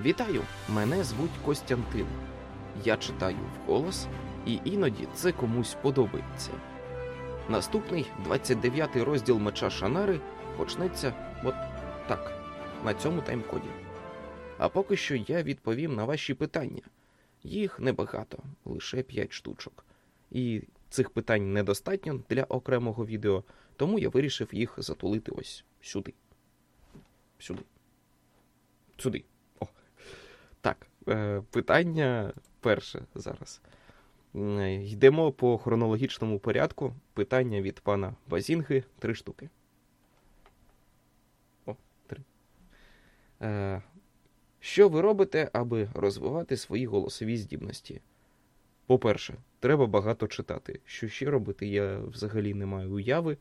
Вітаю! Мене звуть Костянтин. Я читаю вголос, і іноді це комусь подобається. Наступний 29-й розділ меча Шанари почнеться от так, на цьому таймкоді. А поки що я відповім на ваші питання. Їх небагато, лише 5 штучок. І цих питань недостатньо для окремого відео, тому я вирішив їх затулити ось сюди. Сюди. Сюди. Так, е, питання перше зараз. Йдемо по хронологічному порядку. Питання від пана Базінги три штуки. О, три. Е, що ви робите, аби розвивати свої голосові здібності? По-перше, треба багато читати. Що ще робити, я взагалі не маю уяви.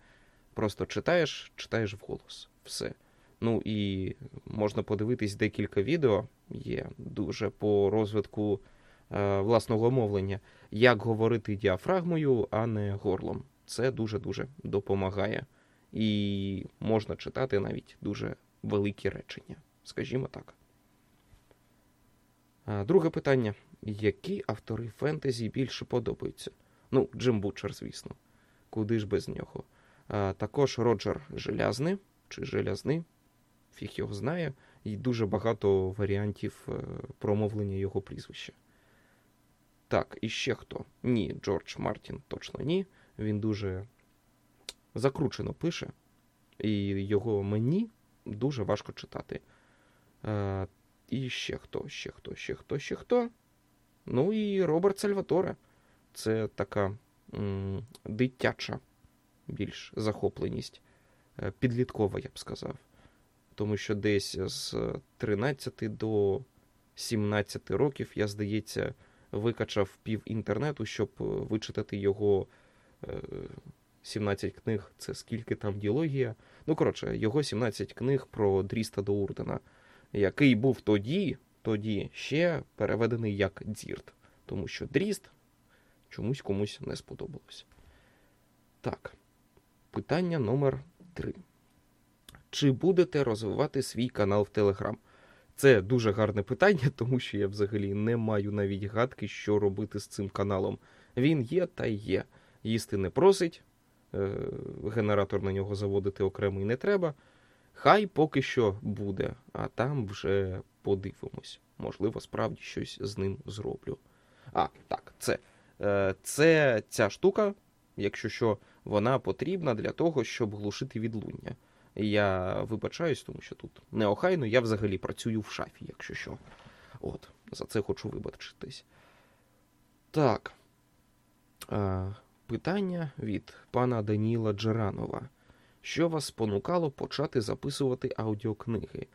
Просто читаєш, читаєш вголос. Все. Ну і можна подивитись декілька відео. Є дуже по розвитку е, власного мовлення, як говорити діафрагмою, а не горлом. Це дуже-дуже допомагає. І можна читати навіть дуже великі речення, скажімо так. Друге питання. Які автори фентезі більше подобаються? Ну, Джим Бучер, звісно. Куди ж без нього? Також Роджер Желязний чи Желязний, фіг його знає, і дуже багато варіантів е, промовлення його прізвища. Так, і ще хто? Ні, Джордж Мартін точно ні. Він дуже закручено пише, і його мені дуже важко читати. Е, і ще хто, ще хто, ще хто, ще хто. Ну і Роберт Сальваторе. Це така м, дитяча більш захопленість, е, підліткова, я б сказав. Тому що десь з 13 до 17 років я, здається, викачав пів інтернету, щоб е, вичитати його е, 17 книг. Це скільки там діалогія. Ну, коротше, його 17 книг про Дріста до Урдена, який був тоді, тоді ще переведений як Дзірт. Тому що Дріст чомусь комусь не сподобалось. Так, питання номер 3. Чи будете розвивати свій канал в Телеграм? Це дуже гарне питання, тому що я взагалі не маю навіть гадки, що робити з цим каналом. Він є та є. Їсти не просить, е, генератор на нього заводити окремий не треба. Хай поки що буде, а там вже подивимось. Можливо, справді щось з ним зроблю. А, так, це. Е, Це ця штука, якщо що, вона потрібна для того, щоб глушити відлуння. Я вибачаюсь, тому що тут неохайно, я взагалі працюю в шафі, якщо що. От, за це хочу вибачитись. Так. Питання від пана Даніла Джеранова. Що вас спонукало почати записувати аудіокниги?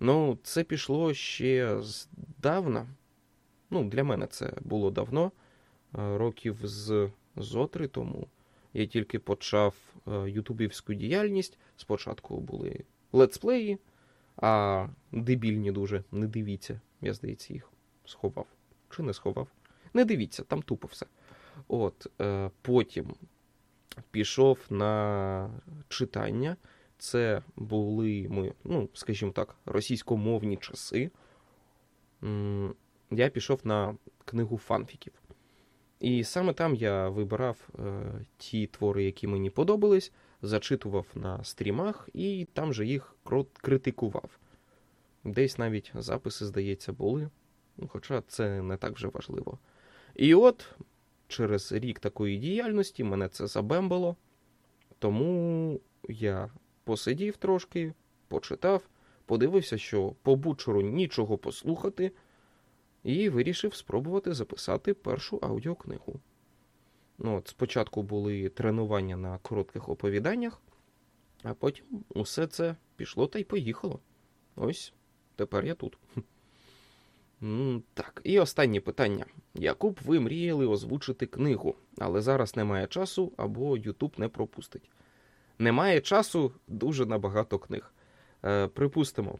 Ну, це пішло ще здавна. Ну, для мене це було давно, років з зотри тому. Я тільки почав е, ютубівську діяльність. Спочатку були летсплеї, а дебільні дуже не дивіться. Я, здається, їх сховав. Чи не сховав? Не дивіться, там тупо все. От, е, потім пішов на читання. Це були ми, ну, скажімо так, російськомовні часи. Я пішов на книгу фанфіків. І саме там я вибирав е, ті твори, які мені подобались, зачитував на стрімах і там же їх критикував. Десь навіть записи, здається, були, ну, хоча це не так вже важливо. І от через рік такої діяльності мене це забембало, тому я посидів трошки, почитав, подивився, що по бучеру нічого послухати, і вирішив спробувати записати першу аудіокнигу. Ну, от Спочатку були тренування на коротких оповіданнях, а потім усе це пішло та й поїхало. Ось тепер я тут. Так, і останнє питання. Яку б ви мріяли озвучити книгу, але зараз немає часу або Ютуб не пропустить. Немає часу дуже набагато книг. Е, припустимо,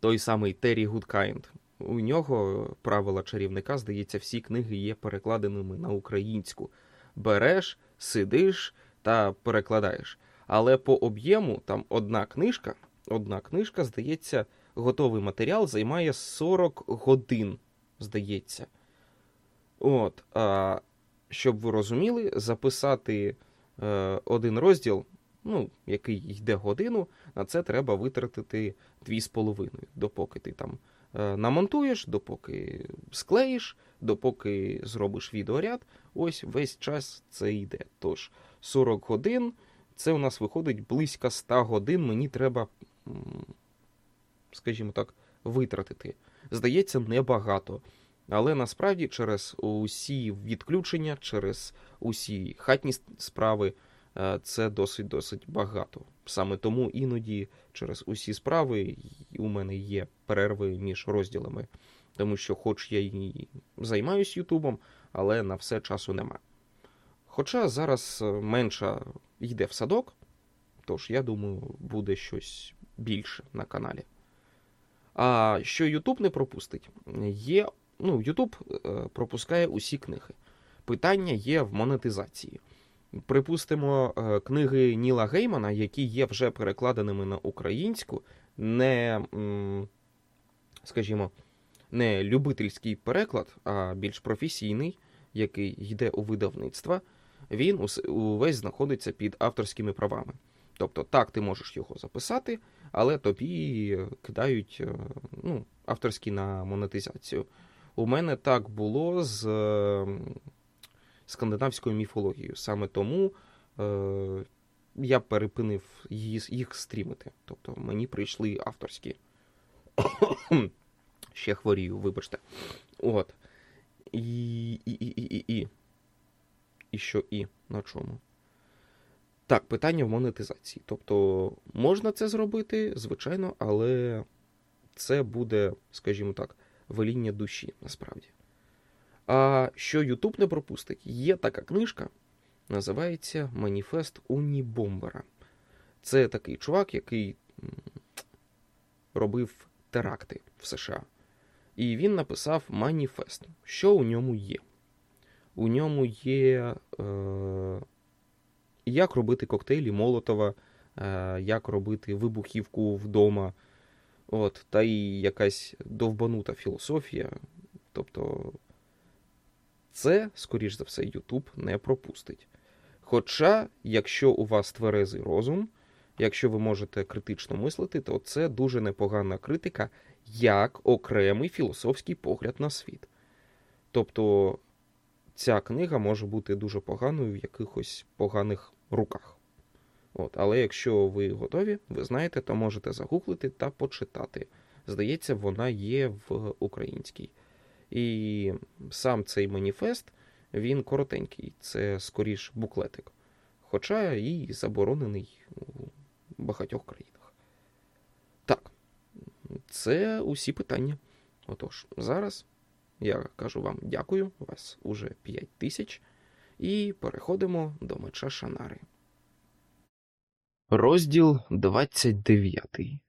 той самий Террі Гудкайнд. У нього правила чарівника, здається, всі книги є перекладеними на українську. Береш, сидиш та перекладаєш. Але по об'єму там одна книжка, одна книжка, здається, готовий матеріал займає 40 годин, здається. От, а, щоб ви розуміли, записати е, один розділ, ну, який йде годину, на це треба витратити 2,5, допоки ти там намонтуєш, допоки склеїш, допоки зробиш відеоряд. Ось весь час це йде. Тож 40 годин це у нас виходить близько 100 годин. Мені треба, скажімо так, витратити. Здається, небагато. Але насправді через усі відключення, через усі хатні справи е, це досить досить багато. Саме тому іноді через усі справи у мене є перерви між розділами, тому що, хоч я і займаюся Ютубом, але на все часу нема. Хоча зараз е, менша йде в садок, тож я думаю, буде щось більше на каналі. А що Ютуб не пропустить, є ну, Ютуб е, пропускає усі книги. Питання є в монетизації. Припустимо, е, книги Ніла Геймана, які є вже перекладеними на українську, не, скажімо, не любительський переклад, а більш професійний, який йде у видавництва, він увесь знаходиться під авторськими правами. Тобто, так, ти можеш його записати, але тобі кидають е, ну, авторські на монетизацію. У мене так було з скандинавською міфологією. Саме тому е, я перепинив їх, їх стрімити. Тобто мені прийшли авторські. Ще хворію, вибачте. От. І, і, і, і, і. І що і? На чому? Так, питання в монетизації. Тобто, можна це зробити, звичайно, але це буде, скажімо так веління душі, насправді. А що Ютуб не пропустить, є така книжка, називається Маніфест Унібомбера. Це такий чувак, який робив теракти в США. І він написав маніфест. Що у ньому є? У ньому є е, як робити коктейлі Молотова, е, як робити вибухівку вдома. От, Та й якась довбанута філософія. Тобто, це, скоріш за все, Ютуб не пропустить. Хоча, якщо у вас тверезий розум, якщо ви можете критично мислити, то це дуже непогана критика як окремий філософський погляд на світ. Тобто ця книга може бути дуже поганою в якихось поганих руках. От, Але якщо ви готові, ви знаєте, то можете загуглити та почитати. Здається, вона є в українській. І сам цей маніфест, він коротенький, це скоріш буклетик. Хоча і заборонений у багатьох країнах. Так, це усі питання. Отож, зараз я кажу вам дякую, у вас уже 5 тисяч, і переходимо до меча Шанари. Розділ 29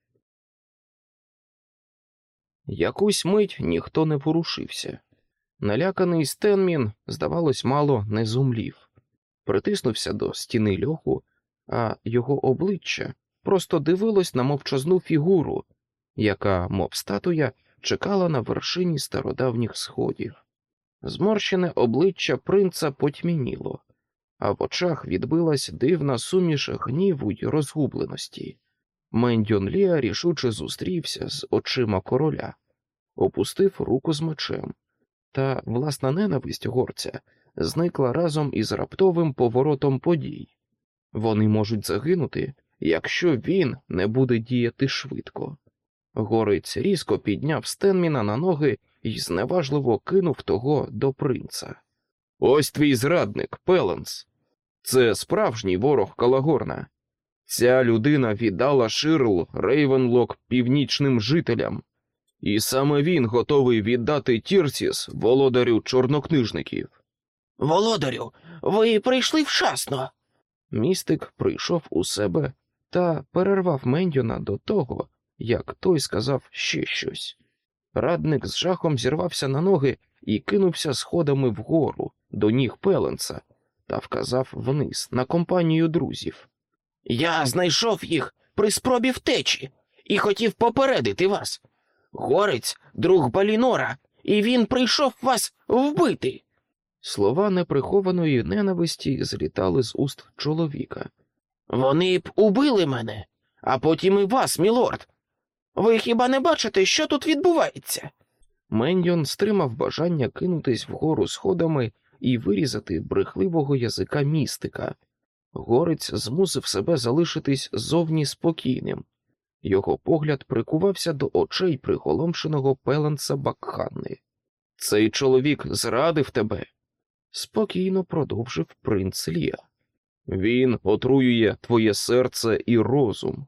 Якусь мить ніхто не порушився. Наляканий Стенмін, здавалось, мало не зумлів, притиснувся до стіни льоху, а його обличчя просто дивилось на мовчазну фігуру, яка, мов статуя, чекала на вершині стародавніх сходів. Зморщене обличчя принца потьмініло а в очах відбилась дивна суміш гніву й розгубленості. Мендьон Ліа рішуче зустрівся з очима короля, опустив руку з мечем, та власна ненависть горця зникла разом із раптовим поворотом подій. Вони можуть загинути, якщо він не буде діяти швидко. Горець різко підняв Стенміна на ноги і зневажливо кинув того до принца. Ось твій зрадник, Пеленс. Це справжній ворог Калагорна. Ця людина віддала Ширл Рейвенлок північним жителям, і саме він готовий віддати Тірсіс володарю чорнокнижників. Володарю, ви прийшли вчасно. Містик прийшов у себе та перервав Мендьона до того, як той сказав ще щось. Радник з жахом зірвався на ноги і кинувся сходами вгору до ніг Пеленса та вказав вниз на компанію друзів. Я знайшов їх при спробі втечі і хотів попередити вас. Горець друг Балінора, і він прийшов вас вбити. Слова неприхованої ненависті злітали з уст чоловіка. Вони б убили мене, а потім і вас, мілорд. Ви хіба не бачите, що тут відбувається? Мендьон стримав бажання кинутись вгору сходами і вирізати брехливого язика містика. Горець змусив себе залишитись зовні спокійним. Його погляд прикувався до очей приголомшеного пеленца Бакханни. Цей чоловік зрадив тебе, спокійно продовжив принц Лія. Він отруює твоє серце і розум.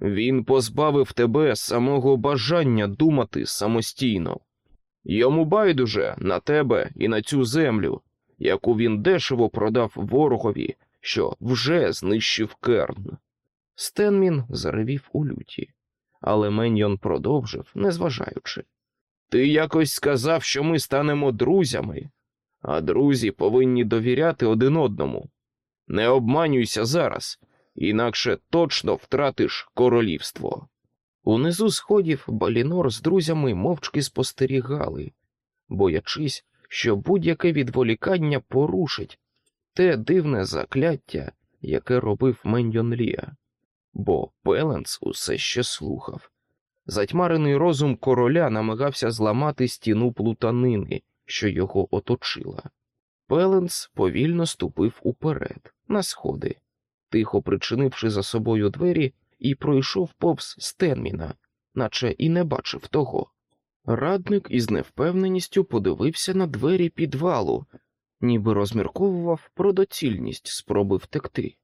Він позбавив тебе самого бажання думати самостійно. Йому байдуже на тебе і на цю землю, яку він дешево продав ворогові, що вже знищив керн. Стенмін заревів у люті, але Меньйон продовжив, незважаючи. Ти якось сказав, що ми станемо друзями, а друзі повинні довіряти один одному. Не обманюйся зараз, інакше точно втратиш королівство. Унизу сходів Балінор з друзями мовчки спостерігали, боячись, що будь-яке відволікання порушить те дивне закляття, яке робив Меньйон Лія. Бо Пеленс усе ще слухав. Затьмарений розум короля намагався зламати стіну плутанини, що його оточила. Пеленс повільно ступив уперед, на сходи, тихо причинивши за собою двері, і пройшов повз Стенміна, наче і не бачив того. Радник із невпевненістю подивився на двері підвалу, ніби розмірковував про доцільність спроби втекти.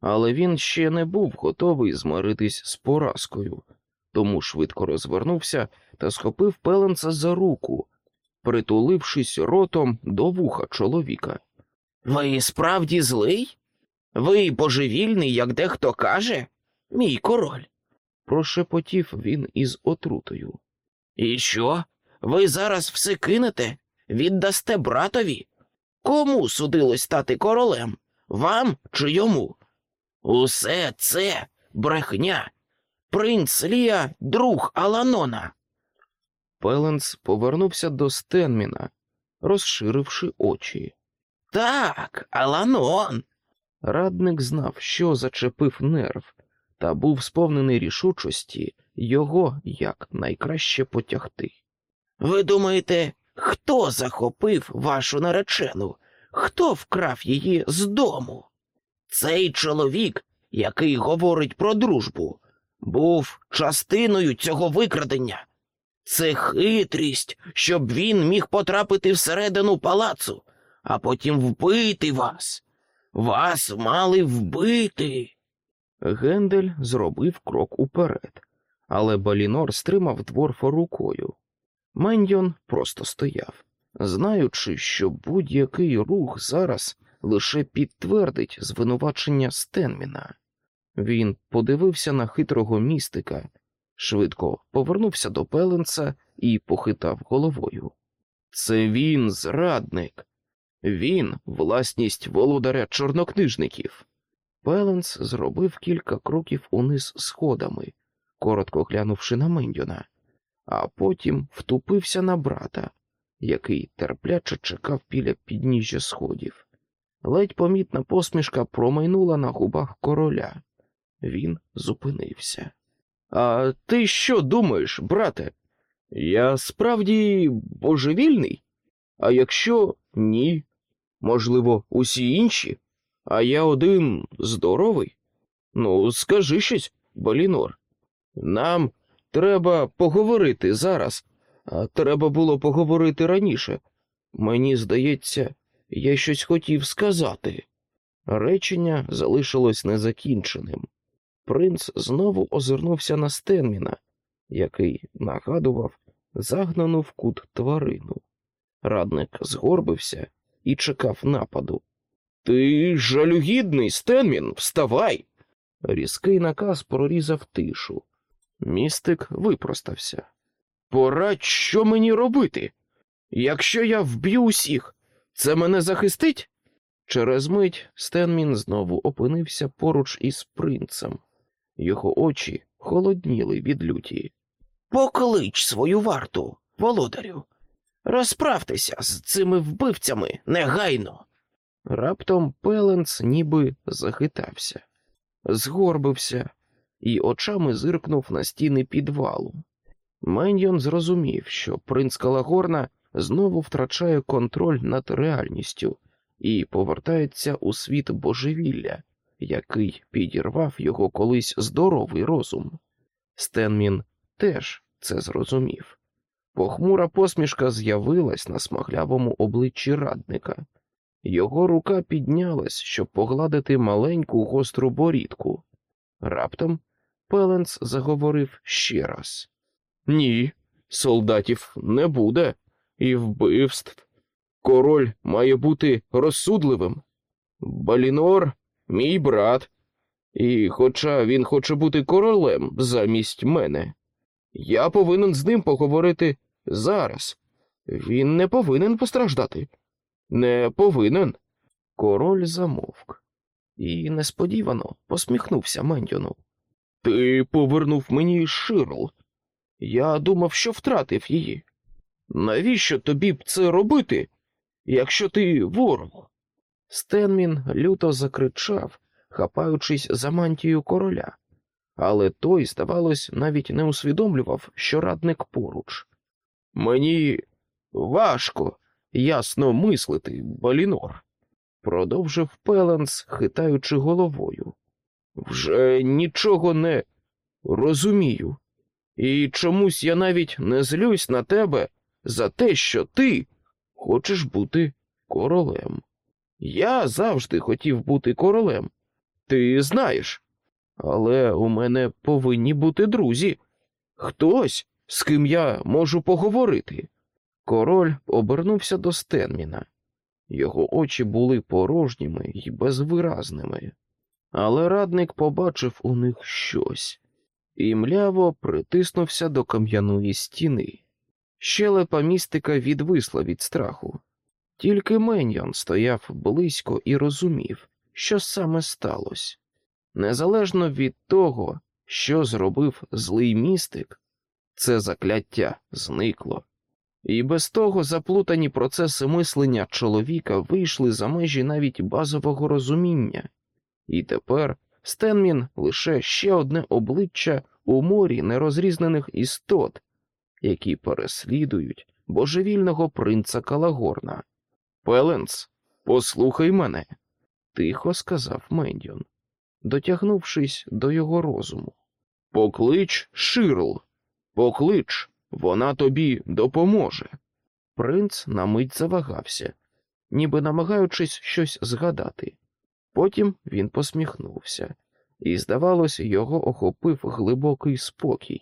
Але він ще не був готовий змиритись з поразкою, тому швидко розвернувся та схопив пеленца за руку, притулившись ротом до вуха чоловіка. Ви справді злий? Ви божевільний, як дехто каже, мій король. Прошепотів він із отрутою. І що? Ви зараз все кинете? Віддасте братові? Кому судилось стати королем? Вам чи йому? Усе це брехня. Принц Лія друг Аланона. Пеленс повернувся до Стенміна, розширивши очі. Так, Аланон. Радник знав, що зачепив нерв, та був сповнений рішучості його як найкраще потягти. Ви думаєте, хто захопив вашу наречену? Хто вкрав її з дому? Цей чоловік, який говорить про дружбу, був частиною цього викрадення. Це хитрість, щоб він міг потрапити всередину палацу, а потім вбити вас. Вас мали вбити. Гендель зробив крок уперед, але Балінор стримав дворфа рукою. Мендьон просто стояв, знаючи, що будь-який рух зараз лише підтвердить звинувачення Стенміна. Він подивився на хитрого містика, швидко повернувся до пеленца і похитав головою. Це він, зрадник, він власність володаря чорнокнижників. Пеленс зробив кілька кроків униз сходами, коротко глянувши на Мендьона, а потім втупився на брата, який терпляче чекав біля підніжжя сходів. Ледь помітна посмішка промайнула на губах короля. Він зупинився. А ти що думаєш, брате? Я справді божевільний? А якщо ні, можливо, усі інші, а я один здоровий? Ну, скажи щось, Балінор. Нам треба поговорити зараз, а треба було поговорити раніше. Мені здається, я щось хотів сказати. Речення залишилось незакінченим. Принц знову озирнувся на Стенміна, який нагадував загнану в кут тварину. Радник згорбився і чекав нападу. Ти жалюгідний, Стенмін, вставай. Різкий наказ прорізав тишу. Містик випростався. Пора що мені робити? Якщо я вб'ю усіх, це мене захистить? Через мить Стенмін знову опинився поруч із принцем. Його очі холодніли від люті. Поклич свою варту, володарю. Розправтеся з цими вбивцями негайно. Раптом Пеленс ніби захитався, згорбився і очами зиркнув на стіни підвалу. Меньйон зрозумів, що принц Калагорна знову втрачає контроль над реальністю і повертається у світ божевілля, який підірвав його колись здоровий розум. Стенмін теж це зрозумів. Похмура посмішка з'явилась на смаглявому обличчі радника. Його рука піднялась, щоб погладити маленьку гостру борідку. Раптом Пеленс заговорив ще раз: Ні, солдатів не буде, і вбивств. Король має бути розсудливим. Балінор мій брат, і хоча він хоче бути королем замість мене, я повинен з ним поговорити зараз. Він не повинен постраждати. Не повинен. Король замовк і несподівано посміхнувся Мендіону. Ти повернув мені Ширл. Я думав, що втратив її. Навіщо тобі б це робити, якщо ти ворог? Стенмін люто закричав, хапаючись за мантію короля, але той, здавалось, навіть не усвідомлював, що радник поруч. Мені важко ясно мислити, Балінор, продовжив Пеленс, хитаючи головою. Вже нічого не розумію, і чомусь я навіть не злюсь на тебе за те, що ти хочеш бути королем. Я завжди хотів бути королем, ти знаєш, але у мене повинні бути друзі, хтось, з ким я можу поговорити. Король обернувся до Стенміна. Його очі були порожніми й безвиразними, але радник побачив у них щось і мляво притиснувся до кам'яної стіни. Щелепа містика відвисла від страху. Тільки Меньйон стояв близько і розумів, що саме сталося. Незалежно від того, що зробив злий містик, це закляття зникло. І без того заплутані процеси мислення чоловіка вийшли за межі навіть базового розуміння, і тепер Стенмін лише ще одне обличчя у морі нерозрізнених істот, які переслідують божевільного принца Калагорна. Пеленс, послухай мене, тихо сказав Мендіон, дотягнувшись до його розуму. Поклич Ширл, поклич, вона тобі допоможе. Принц на мить завагався, ніби намагаючись щось згадати. Потім він посміхнувся, і, здавалось, його охопив глибокий спокій.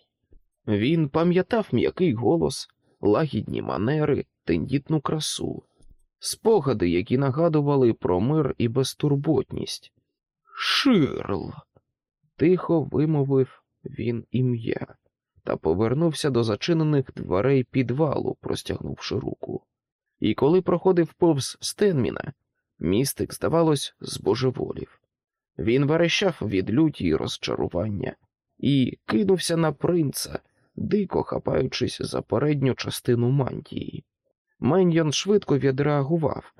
Він пам'ятав м'який голос, лагідні манери, тендітну красу, спогади, які нагадували про мир і безтурботність. Ширл. тихо вимовив він ім'я та повернувся до зачинених дверей підвалу, простягнувши руку. І коли проходив повз Стенміна, містик, здавалось, збожеволів. Він верещав від люті й розчарування і кинувся на принца, дико хапаючись за передню частину мантії. Меньйон швидко відреагував,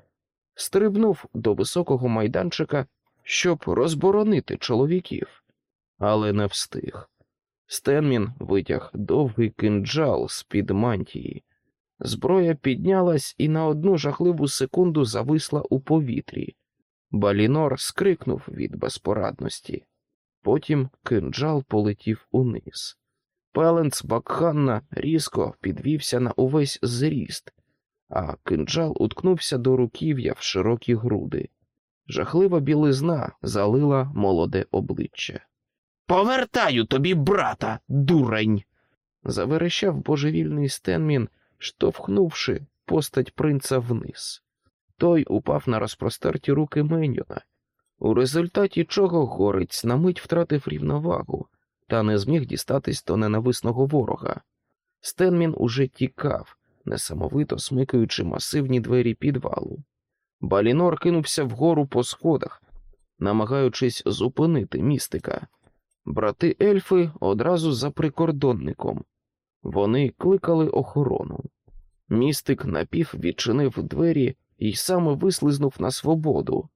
стрибнув до високого майданчика, щоб розборонити чоловіків, але не встиг. Стенмін витяг довгий кинджал з під мантії. Зброя піднялась і на одну жахливу секунду зависла у повітрі. Балінор скрикнув від безпорадності. Потім кинджал полетів униз. Пеленц Бакханна різко підвівся на увесь зріст, а кинджал уткнувся до руків'я в широкі груди. Жахлива білизна залила молоде обличчя. Повертаю тобі, брата, дурень. заверещав божевільний Стенмін, штовхнувши постать принца вниз. Той упав на розпростерті руки Меньйона, у результаті чого горець на мить втратив рівновагу та не зміг дістатись до ненависного ворога. Стенмін уже тікав, несамовито смикаючи масивні двері підвалу. Балінор кинувся вгору по сходах, намагаючись зупинити містика, Брати ельфи одразу за прикордонником. Вони кликали охорону. Містик напів відчинив двері і саме вислизнув на свободу,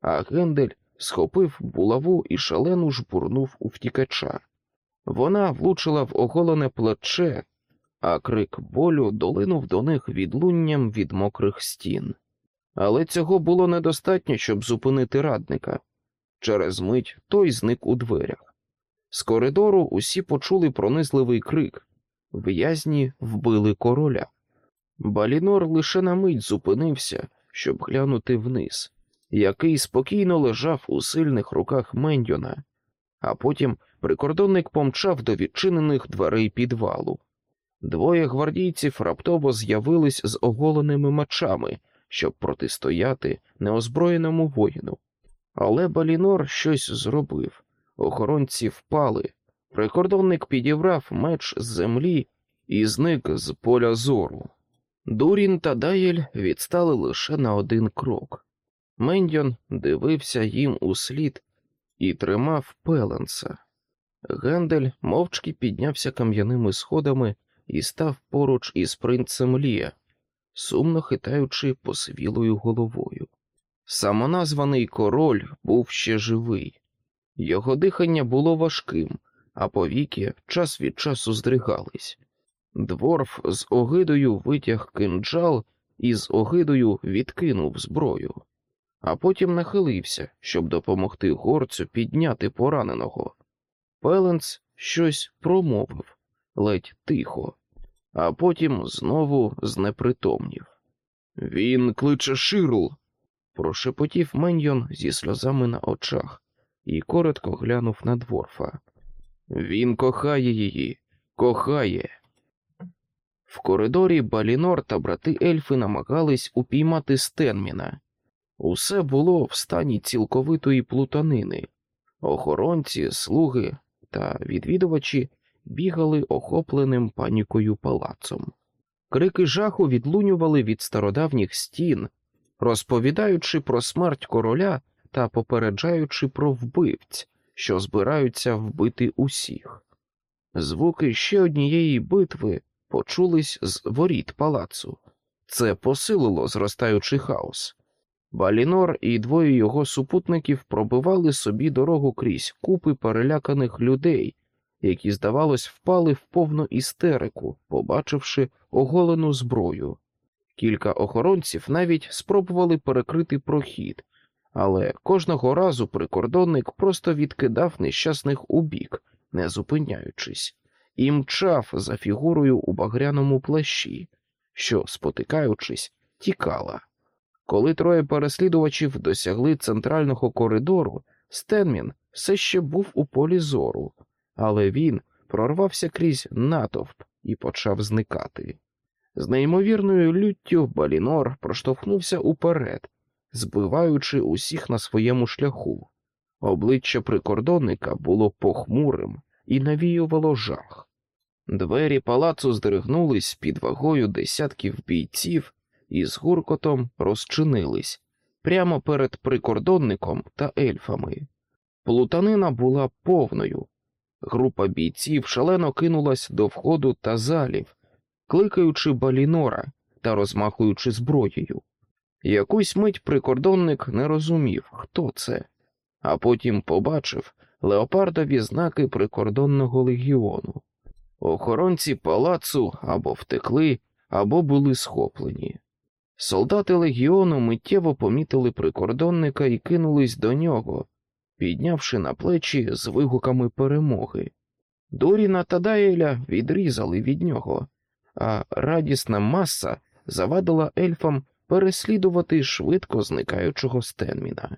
а Гендель схопив булаву і шалено жбурнув у втікача. Вона влучила в оголене плече, а крик болю долинув до них відлунням від мокрих стін. Але цього було недостатньо, щоб зупинити радника. Через мить той зник у дверях. З коридору усі почули пронизливий крик в'язні вбили короля. Балінор лише на мить зупинився, щоб глянути вниз, який спокійно лежав у сильних руках Мендьона, а потім прикордонник помчав до відчинених дверей підвалу. Двоє гвардійців раптово з'явились з оголеними мечами, щоб протистояти неозброєному воїну. Але Балінор щось зробив. Охоронці впали. Прикордонник підібрав меч з землі і зник з поля зору. Дурін та Дайель відстали лише на один крок. Мендьон дивився їм у слід і тримав пеленса. Гендель мовчки піднявся кам'яними сходами і став поруч із принцем Лія, сумно хитаючи посивілою головою. Самоназваний король був ще живий, його дихання було важким, а повіки час від часу здригались. Дворф з огидою витяг кинджал і з огидою відкинув зброю, а потім нахилився, щоб допомогти горцю підняти пораненого. Пеленц щось промовив ледь тихо, а потім знову знепритомнів. Він кличе Ширл, прошепотів Меньйон зі сльозами на очах і коротко глянув на дворфа. Він кохає її, кохає. В коридорі Балінор та брати ельфи намагались упіймати Стенміна. Усе було в стані цілковитої плутанини. Охоронці, слуги та відвідувачі бігали охопленим панікою палацом. Крики жаху відлунювали від стародавніх стін, розповідаючи про смерть короля та попереджаючи про вбивць, що збираються вбити усіх. Звуки ще однієї битви почулись з воріт палацу. Це посилило зростаючий хаос. Балінор і двоє його супутників пробивали собі дорогу крізь купи переляканих людей, які, здавалось, впали в повну істерику, побачивши оголену зброю. Кілька охоронців навіть спробували перекрити прохід, але кожного разу прикордонник просто відкидав нещасних убік, не зупиняючись, і мчав за фігурою у багряному плащі, що, спотикаючись, тікала. Коли троє переслідувачів досягли центрального коридору, Стенмін все ще був у полі зору, але він прорвався крізь натовп і почав зникати. З неймовірною люттю Балінор проштовхнувся уперед, збиваючи усіх на своєму шляху. Обличчя прикордонника було похмурим і навіювало жах. Двері палацу здригнулись під вагою десятків бійців і з гуркотом розчинились прямо перед прикордонником та ельфами. Плутанина була повною. Група бійців шалено кинулась до входу та залів, кликаючи балінора та розмахуючи зброєю. Якусь мить прикордонник не розумів, хто це, а потім побачив леопардові знаки прикордонного легіону. Охоронці палацу або втекли, або були схоплені. Солдати легіону миттєво помітили прикордонника і кинулись до нього, піднявши на плечі з вигуками перемоги. Доріна та Даєля відрізали від нього, а радісна маса завадила ельфам переслідувати швидко зникаючого Стенміна.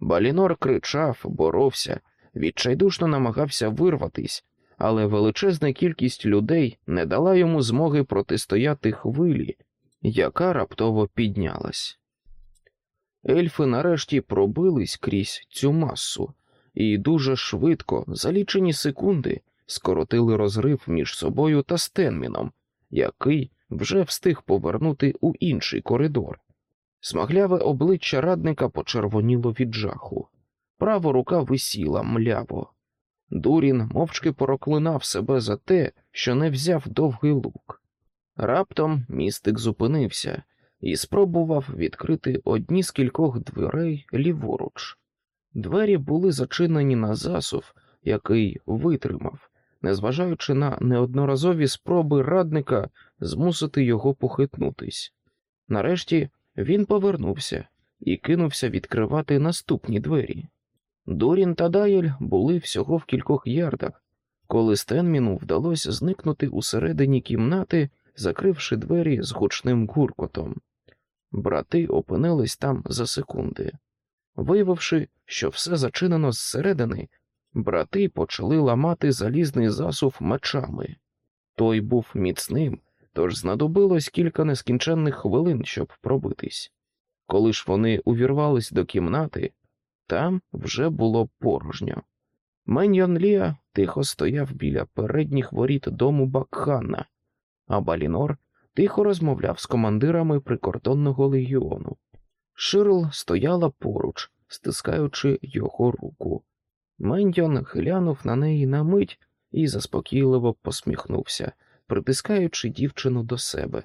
Балінор кричав, боровся, відчайдушно намагався вирватись, але величезна кількість людей не дала йому змоги протистояти хвилі, яка раптово піднялась. Ельфи нарешті пробились крізь цю масу і дуже швидко, за лічені секунди, скоротили розрив між собою та Стенміном, який вже встиг повернути у інший коридор. Смагляве обличчя радника почервоніло від жаху, права рука висіла мляво. Дурін мовчки проклинав себе за те, що не взяв довгий лук. Раптом містик зупинився і спробував відкрити одні з кількох дверей ліворуч. Двері були зачинені на засув, який витримав, незважаючи на неодноразові спроби радника змусити його похитнутись. Нарешті він повернувся і кинувся відкривати наступні двері. Дорін та Дайель були всього в кількох ярдах, коли Стенміну вдалося зникнути усередині кімнати, закривши двері з гучним гуркотом. Брати опинились там за секунди. Виявивши, що все зачинено зсередини, брати почали ламати залізний засув мечами. Той був міцним, тож знадобилось кілька нескінченних хвилин, щоб пробитись. Коли ж вони увірвались до кімнати, там вже було порожньо. Меньйон Ліа тихо стояв біля передніх воріт дому Бакхана, а Балінор тихо розмовляв з командирами прикордонного легіону. Ширл стояла поруч, стискаючи його руку. Мендьон глянув на неї на мить і заспокійливо посміхнувся, притискаючи дівчину до себе.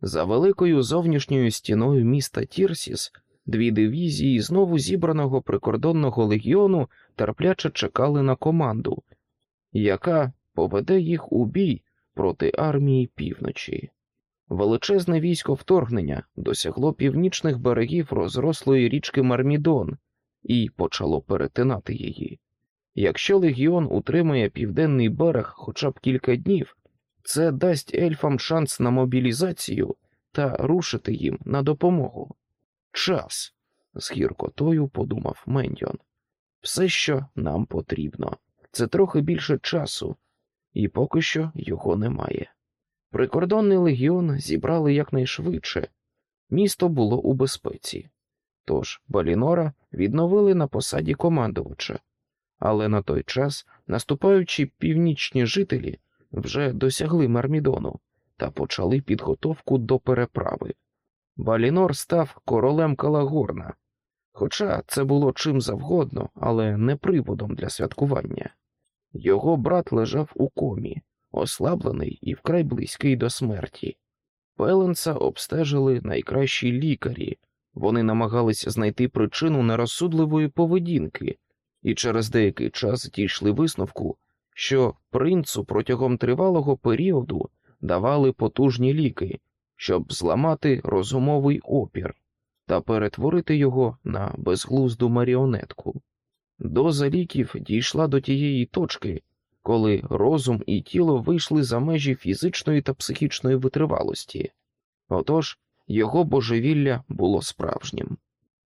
За великою зовнішньою стіною міста Тірсіс дві дивізії знову зібраного прикордонного легіону терпляче чекали на команду, яка поведе їх у бій проти армії півночі. Величезне військо вторгнення досягло північних берегів розрослої річки Мармідон і почало перетинати її. Якщо легіон утримає південний берег хоча б кілька днів, це дасть ельфам шанс на мобілізацію та рушити їм на допомогу. Час, з гіркотою подумав Мендіон. Все, що нам потрібно, це трохи більше часу, і поки що його немає. Прикордонний легіон зібрали якнайшвидше, місто було у безпеці, тож Балінора відновили на посаді командувача, але на той час наступаючі північні жителі вже досягли Мармідону та почали підготовку до переправи. Балінор став королем Калагорна, хоча це було чим завгодно, але не приводом для святкування. Його брат лежав у комі, ослаблений і вкрай близький до смерті. Пеленса обстежили найкращі лікарі, вони намагались знайти причину нерозсудливої поведінки, і через деякий час дійшли висновку, що принцу протягом тривалого періоду давали потужні ліки, щоб зламати розумовий опір та перетворити його на безглузду маріонетку. Доза ліків дійшла до тієї точки, коли розум і тіло вийшли за межі фізичної та психічної витривалості. Отож, його божевілля було справжнім.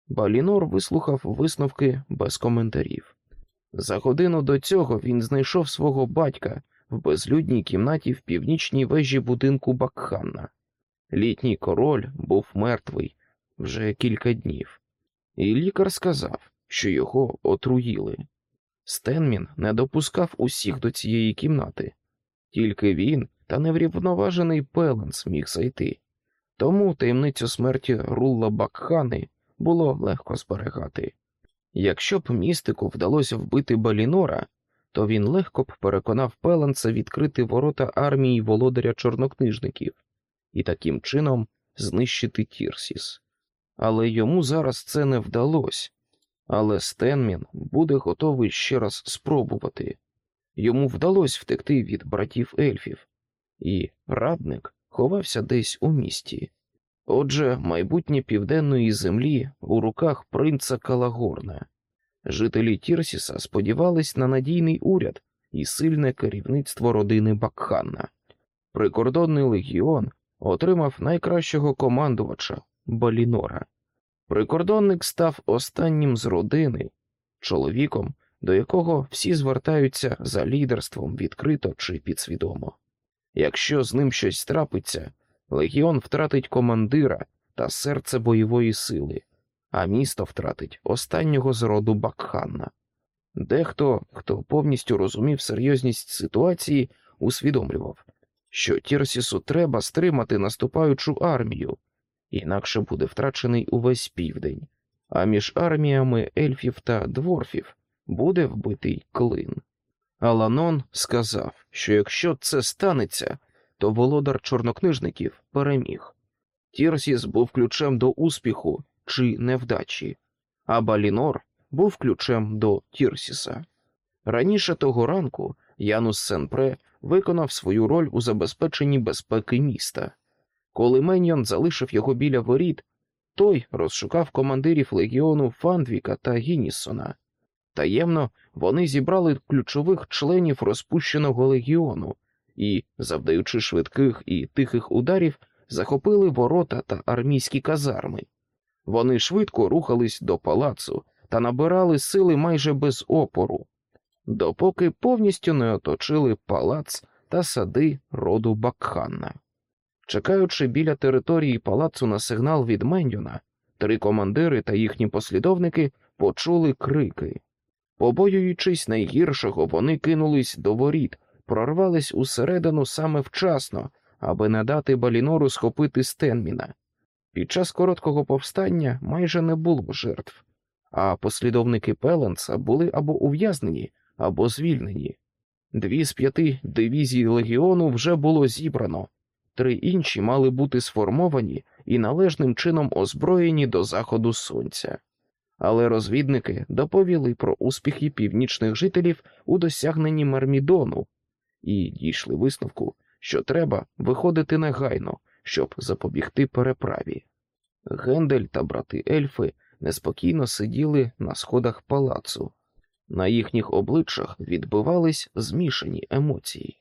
Балінор вислухав висновки без коментарів. За годину до цього він знайшов свого батька в безлюдній кімнаті в північній вежі будинку Бакханна. Літній король був мертвий вже кілька днів, і лікар сказав, що його отруїли. Стенмін не допускав усіх до цієї кімнати, тільки він та неврівноважений Пеленс міг зайти, тому таємницю смерті Рулла Бакхани було легко зберегати. Якщо б містику вдалося вбити Балінора, то він легко б переконав Пеленса відкрити ворота армії володаря чорнокнижників і таким чином знищити Тірсіс. Але йому зараз це не вдалося. Але Стенмін буде готовий ще раз спробувати. Йому вдалося втекти від братів ельфів, і радник ховався десь у місті. Отже, майбутнє південної землі у руках принца Калагорна. Жителі Тірсіса сподівались на надійний уряд і сильне керівництво родини Бакханна. Прикордонний легіон отримав найкращого командувача Балінора. Прикордонник став останнім з родини, чоловіком, до якого всі звертаються за лідерством відкрито чи підсвідомо. Якщо з ним щось трапиться, легіон втратить командира та серце бойової сили, а місто втратить останнього з роду Бакханна. Дехто, хто повністю розумів серйозність ситуації, усвідомлював, що Тірсісу треба стримати наступаючу армію, інакше буде втрачений увесь південь, а між арміями ельфів та дворфів буде вбитий клин. Аланон сказав, що якщо це станеться, то володар чорнокнижників переміг. Тірсіс був ключем до успіху чи невдачі, а Балінор був ключем до Тірсіса. Раніше того ранку Янус Сенпре виконав свою роль у забезпеченні безпеки міста. Коли Меньйон залишив його біля воріт, той розшукав командирів легіону Фандвіка та Гіннісона. Таємно вони зібрали ключових членів розпущеного легіону і, завдаючи швидких і тихих ударів, захопили ворота та армійські казарми. Вони швидко рухались до палацу та набирали сили майже без опору, допоки повністю не оточили палац та сади роду Бакханна. Чекаючи біля території палацу на сигнал від Мендюна, три командири та їхні послідовники почули крики. Побоюючись найгіршого, вони кинулись до воріт, прорвались усередину саме вчасно, аби не дати Балінору схопити Стенміна. Під час короткого повстання майже не було жертв, а послідовники Пеленса були або ув'язнені, або звільнені. Дві з п'яти дивізій легіону вже було зібрано, три інші мали бути сформовані і належним чином озброєні до заходу сонця. Але розвідники доповіли про успіхи північних жителів у досягненні Мармідону і дійшли висновку, що треба виходити негайно, щоб запобігти переправі. Гендель та брати ельфи неспокійно сиділи на сходах палацу. На їхніх обличчях відбивались змішані емоції.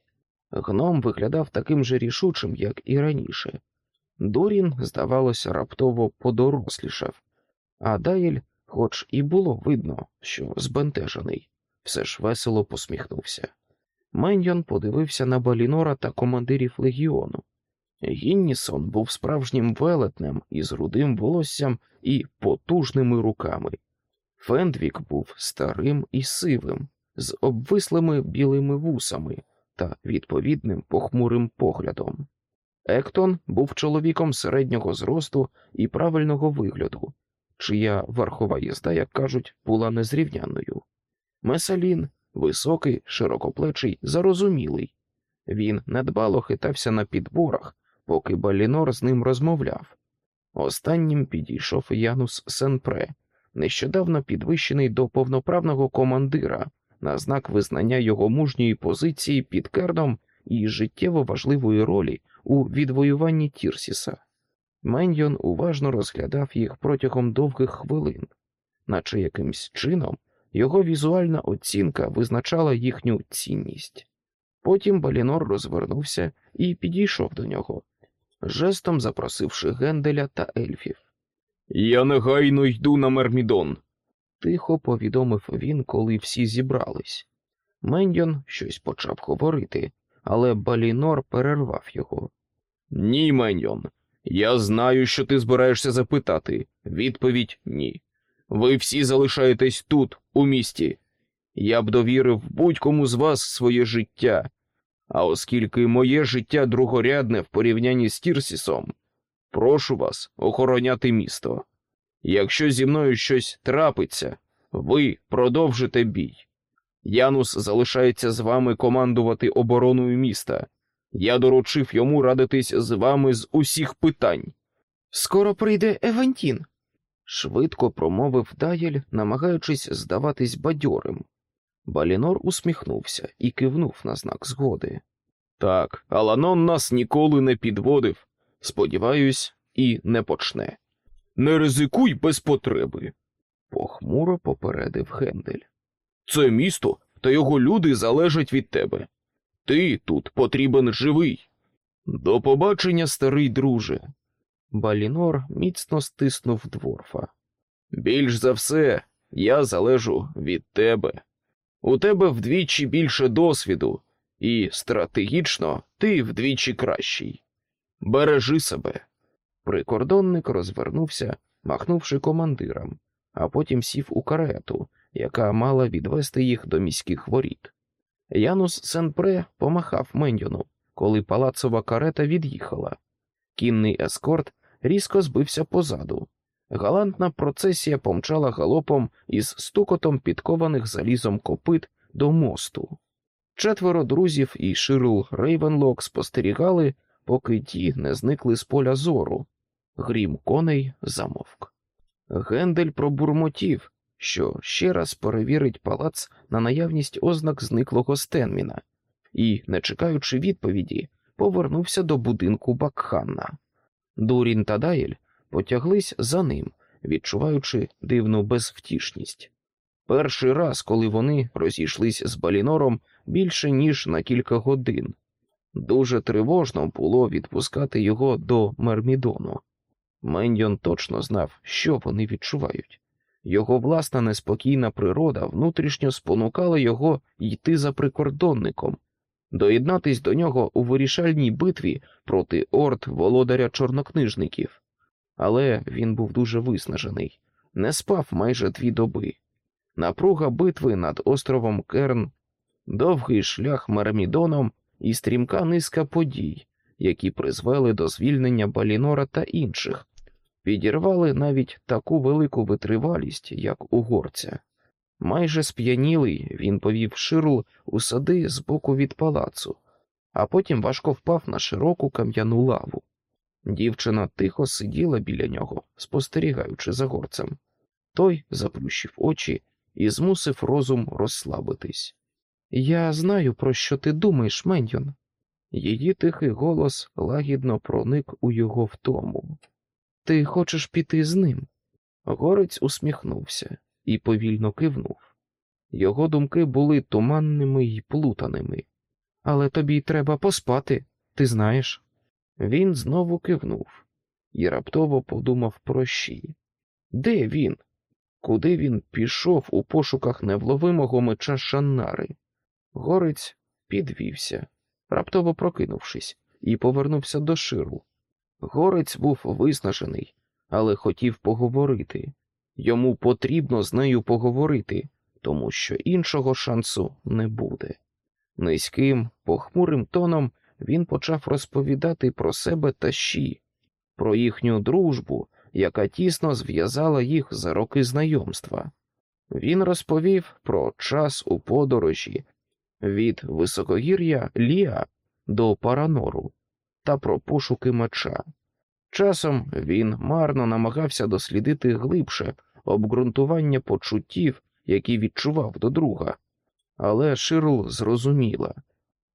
Гном виглядав таким же рішучим, як і раніше. Дорін, здавалося, раптово подорослішав, а Дайль, хоч і було видно, що збентежений, все ж весело посміхнувся. Меньйон подивився на Балінора та командирів легіону. Гіннісон був справжнім велетнем із рудим волоссям і потужними руками. Фендвік був старим і сивим, з обвислими білими вусами та відповідним похмурим поглядом. Ектон був чоловіком середнього зросту і правильного вигляду, чия верхова їзда, як кажуть, була незрівняною. Месалін високий, широкоплечий, зарозумілий. Він недбало хитався на підборах, поки Балінор з ним розмовляв. Останнім підійшов Янус Сенпре, нещодавно підвищений до повноправного командира на знак визнання його мужньої позиції під керном і життєво важливої ролі у відвоюванні Тірсіса. Меньйон уважно розглядав їх протягом довгих хвилин, наче якимсь чином його візуальна оцінка визначала їхню цінність. Потім Балінор розвернувся і підійшов до нього, жестом запросивши Генделя та ельфів. Я негайно йду на Мермідон, тихо повідомив він, коли всі зібрались. Меньйон щось почав говорити, але Балінор перервав його. Ні, Меньйон, я знаю, що ти збираєшся запитати. Відповідь ні. Ви всі залишаєтесь тут, у місті. Я б довірив будь-кому з вас своє життя. А оскільки моє життя другорядне в порівнянні з Тірсісом, прошу вас охороняти місто. Якщо зі мною щось трапиться, ви продовжите бій. Янус залишається з вами командувати обороною міста. Я доручив йому радитись з вами з усіх питань. Скоро прийде Евантін, швидко промовив Даєль, намагаючись здаватись бадьорим. Балінор усміхнувся і кивнув на знак згоди. Так, Аланон нас ніколи не підводив, сподіваюсь, і не почне. Не ризикуй без потреби, похмуро попередив Гендель. Це місто та його люди залежать від тебе. Ти тут потрібен живий. До побачення, старий друже. Балінор міцно стиснув дворфа. Більш за все, я залежу від тебе. У тебе вдвічі більше досвіду, і стратегічно ти вдвічі кращий. Бережи себе. Прикордонник розвернувся, махнувши командирам, а потім сів у карету, яка мала відвести їх до міських воріт. Янус Сенпре помахав Мендюну, коли палацова карета від'їхала. Кінний ескорт різко збився позаду. Галантна процесія помчала галопом із стукотом підкованих залізом копит до мосту. Четверо друзів і Ширл Рейвенлок спостерігали, поки ті не зникли з поля зору. Грім коней замовк. Гендель пробурмотів, що ще раз перевірить палац на наявність ознак зниклого Стенміна, і, не чекаючи відповіді, повернувся до будинку Бакханна. Дурін та Дайль потяглись за ним, відчуваючи дивну безвтішність. Перший раз, коли вони розійшлись з Балінором більше ніж на кілька годин, дуже тривожно було відпускати його до Мермідону. Мендьон точно знав, що вони відчувають. Його власна неспокійна природа внутрішньо спонукала його йти за прикордонником, доєднатись до нього у вирішальній битві проти орд володаря чорнокнижників. Але він був дуже виснажений, не спав майже дві доби. Напруга битви над островом Керн, довгий шлях Мермідоном і стрімка низка подій, які призвели до звільнення Балінора та інших, підірвали навіть таку велику витривалість, як у горця. Майже сп'янілий він повів ширл у сади з боку від палацу, а потім важко впав на широку кам'яну лаву. Дівчина тихо сиділа біля нього, спостерігаючи за горцем. Той заплющив очі і змусив розум розслабитись. Я знаю, про що ти думаєш, Мендьон. Її тихий голос лагідно проник у його втому. Ти хочеш піти з ним? Горець усміхнувся і повільно кивнув. Його думки були туманними й плутаними. Але тобі треба поспати, ти знаєш. Він знову кивнув і раптово подумав про щі. Де він? Куди він пішов у пошуках невловимого меча Шаннари? Горець підвівся, раптово прокинувшись, і повернувся до ширу. Горець був виснажений, але хотів поговорити. Йому потрібно з нею поговорити, тому що іншого шансу не буде. Низьким, похмурим тоном він почав розповідати про себе та щі, про їхню дружбу, яка тісно зв'язала їх за роки знайомства. Він розповів про час у подорожі від високогір'я Ліа до Паранору та про пошуки меча. Часом він марно намагався дослідити глибше обґрунтування почуттів, які відчував до друга, але Ширл зрозуміла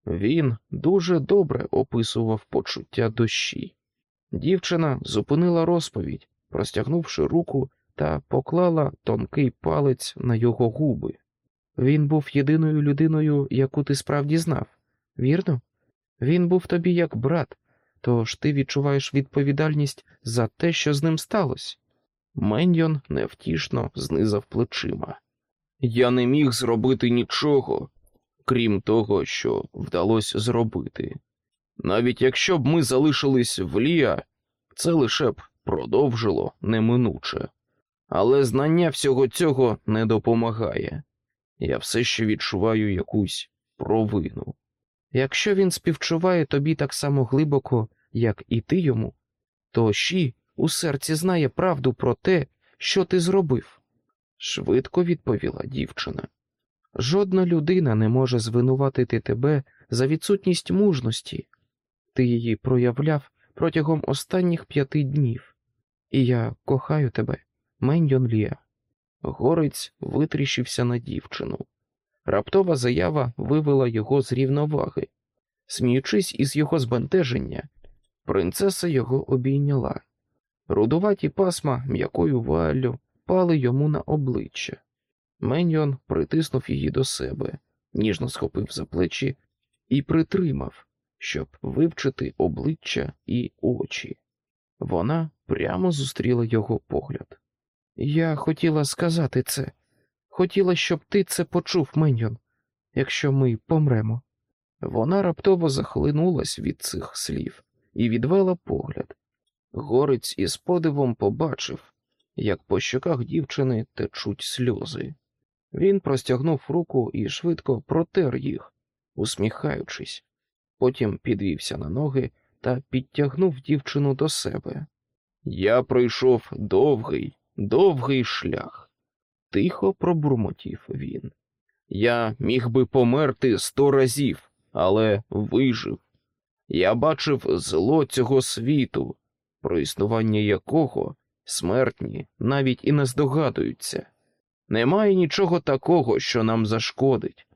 він дуже добре описував почуття дощі. Дівчина зупинила розповідь, простягнувши руку та поклала тонкий палець на його губи. Він був єдиною людиною, яку ти справді знав, вірно? Він був тобі як брат, тож ти відчуваєш відповідальність за те, що з ним сталося. Меньйон невтішно знизав плечима. Я не міг зробити нічого, крім того, що вдалося зробити. Навіть якщо б ми залишились в Ліа, це лише б продовжило неминуче. Але знання всього цього не допомагає. Я все ще відчуваю якусь провину. Якщо він співчуває тобі так само глибоко, як і ти йому, то Ші у серці знає правду про те, що ти зробив, швидко відповіла дівчина. Жодна людина не може звинуватити тебе за відсутність мужності. Ти її проявляв протягом останніх п'яти днів, і я кохаю тебе, Меньйон Лія. Горець витріщився на дівчину. Раптова заява вивела його з рівноваги. Сміючись із його збентеження, принцеса його обійняла. Рудуваті пасма м'якою вуаллю пали йому на обличчя. Меньйон притиснув її до себе, ніжно схопив за плечі і притримав, щоб вивчити обличчя і очі. Вона прямо зустріла його погляд. Я хотіла сказати це, хотіла, щоб ти це почув, Меньйон, якщо ми помремо. Вона раптово захлинулась від цих слів і відвела погляд. Горець із подивом побачив, як по щоках дівчини течуть сльози. Він простягнув руку і швидко протер їх, усміхаючись, потім підвівся на ноги та підтягнув дівчину до себе. Я пройшов довгий, довгий шлях, тихо пробурмотів він. Я міг би померти сто разів, але вижив. Я бачив зло цього світу, про існування якого смертні навіть і не здогадуються. Немає нічого такого, що нам зашкодить.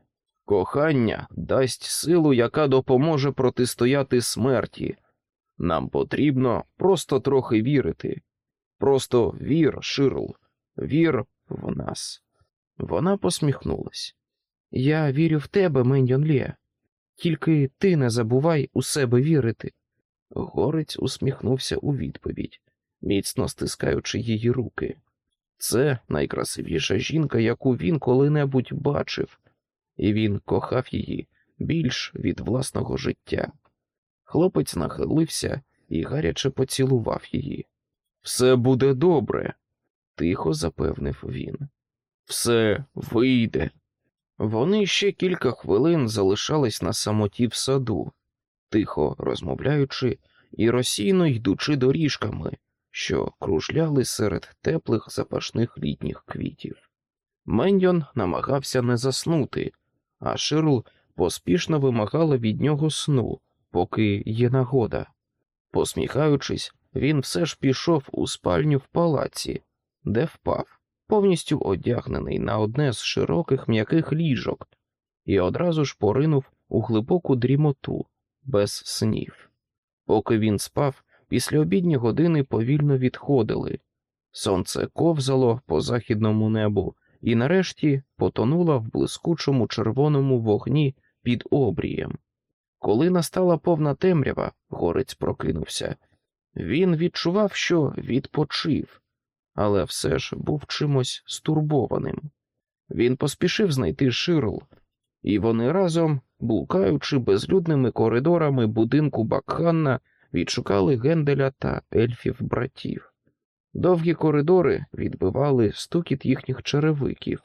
Кохання дасть силу, яка допоможе протистояти смерті. Нам потрібно просто трохи вірити. Просто вір, Ширл, вір в нас. Вона посміхнулась. Я вірю в тебе, Меньйон Лє. Тільки ти не забувай у себе вірити. Горець усміхнувся у відповідь, міцно стискаючи її руки. Це найкрасивіша жінка, яку він коли-небудь бачив, і він кохав її більш від власного життя. Хлопець нахилився і гаряче поцілував її. Все буде добре, тихо запевнив він. Все вийде. Вони ще кілька хвилин залишались на самоті в саду, тихо розмовляючи і розсійно йдучи доріжками, що кружляли серед теплих запашних літніх квітів. Меньйон намагався не заснути, а Ширл поспішно вимагала від нього сну, поки є нагода. Посміхаючись, він все ж пішов у спальню в палаці, де впав, повністю одягнений на одне з широких м'яких ліжок, і одразу ж поринув у глибоку дрімоту, без снів. Поки він спав, після обідні години повільно відходили. Сонце ковзало по західному небу і нарешті потонуло в блискучому червоному вогні під обрієм. Коли настала повна темрява, горець прокинувся. Він відчував, що відпочив, але все ж був чимось стурбованим. Він поспішив знайти Ширл, і вони разом, блукаючи безлюдними коридорами будинку Бакханна, відшукали Генделя та ельфів братів. Довгі коридори відбивали стукіт їхніх черевиків.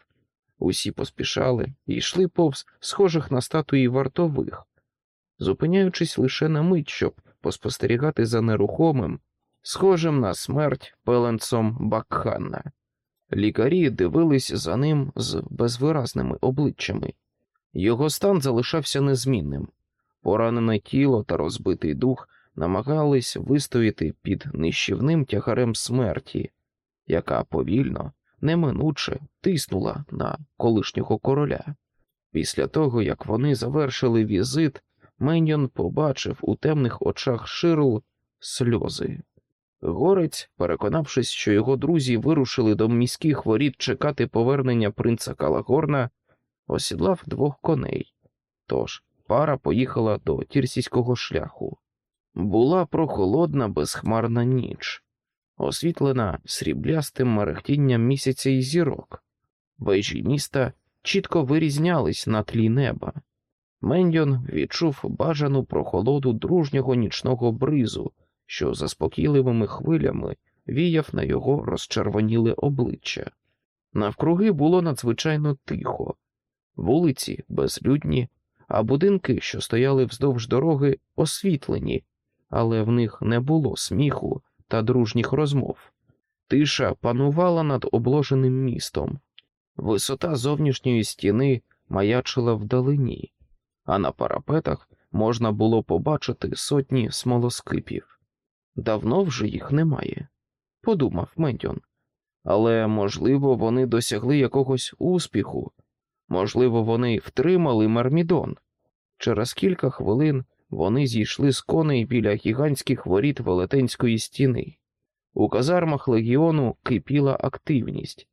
Усі поспішали і йшли повз схожих на статуї вартових, зупиняючись лише на мить, щоб поспостерігати за нерухомим, схожим на смерть пеленцом Бакханна. Лікарі дивились за ним з безвиразними обличчями. Його стан залишався незмінним. Поранене тіло та розбитий дух намагались вистояти під нищівним тягарем смерті, яка повільно, неминуче тиснула на колишнього короля. Після того, як вони завершили візит, Меньйон побачив у темних очах Ширл сльози. Горець, переконавшись, що його друзі вирушили до міських воріт чекати повернення принца Калагорна, осідлав двох коней. Тож пара поїхала до тірсійського шляху. Була прохолодна безхмарна ніч, освітлена сріблястим мерехтінням місяця і зірок. Вежі міста чітко вирізнялись на тлі неба. Мендьон відчув бажану прохолоду дружнього нічного бризу, що заспокійливими хвилями віяв на його розчервоніле обличчя. Навкруги було надзвичайно тихо, вулиці безлюдні, а будинки, що стояли вздовж дороги, освітлені, але в них не було сміху та дружніх розмов. Тиша панувала над обложеним містом. Висота зовнішньої стіни маячила вдалині, а на парапетах можна було побачити сотні смолоскипів. Давно вже їх немає, подумав Мендьон. Але, можливо, вони досягли якогось успіху, можливо, вони втримали Мармідон. Через кілька хвилин вони зійшли з коней біля гігантських воріт велетенської стіни. У казармах легіону кипіла активність.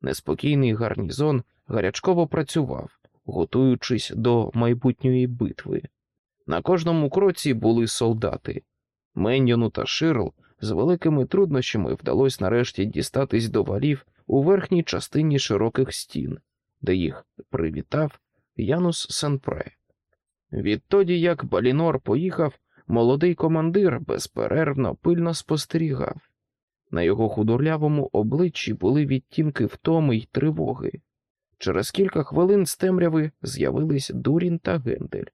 Неспокійний гарнізон гарячково працював, готуючись до майбутньої битви. На кожному кроці були солдати. Меньйону та Ширл з великими труднощами вдалося нарешті дістатись до валів у верхній частині широких стін, де їх привітав Янус Сенпре. Відтоді, як Балінор поїхав, молодий командир безперервно пильно спостерігав. На його худорлявому обличчі були відтінки втоми й тривоги. Через кілька хвилин з темряви з'явились Дурін та Гендель.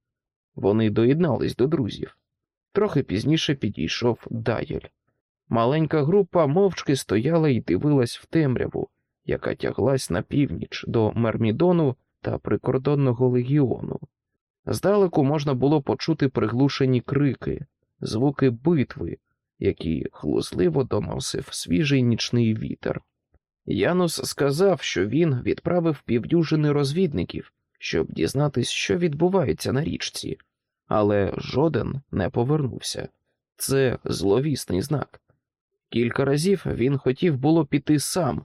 Вони доєднались до друзів. Трохи пізніше підійшов Дайель. Маленька група мовчки стояла і дивилась в темряву, яка тяглась на північ до Мермідону та прикордонного легіону. Здалеку можна було почути приглушені крики, звуки битви, які глузливо доносив свіжий нічний вітер. Янус сказав, що він відправив півдюжини розвідників, щоб дізнатись, що відбувається на річці, але жоден не повернувся. Це зловісний знак. Кілька разів він хотів було піти сам.